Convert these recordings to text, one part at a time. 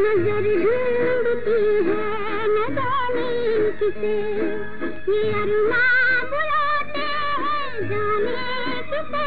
नज़र ढूंढती है न किसे? ये अरुमा बुलाते हैं, जाने किसे?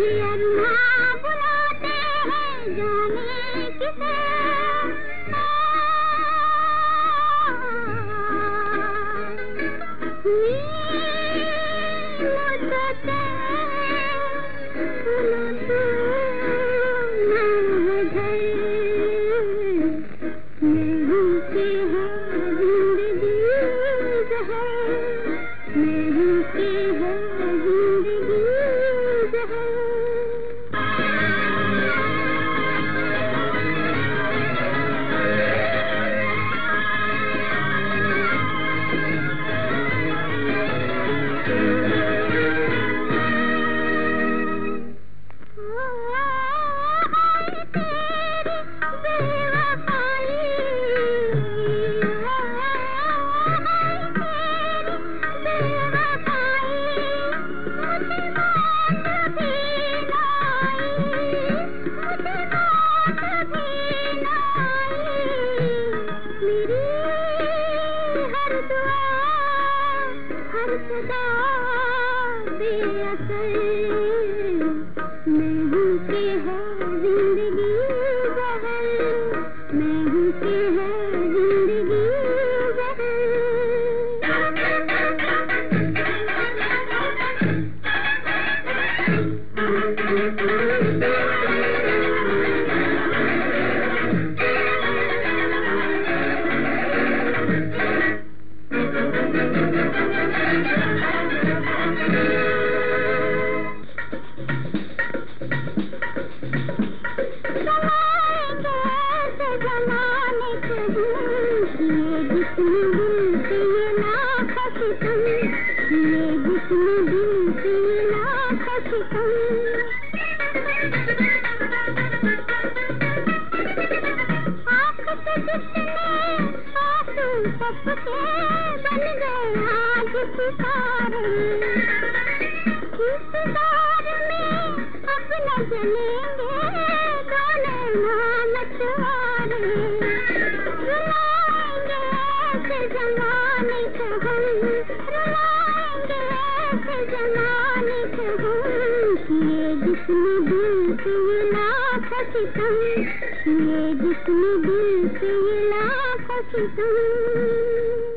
ये अरुमा बुलाते हैं, जाने किसे? सदा बेअसर जलेंगे दोनों नामतवारे रुलाएँगे ये जिसने दिल से ये लाख सितम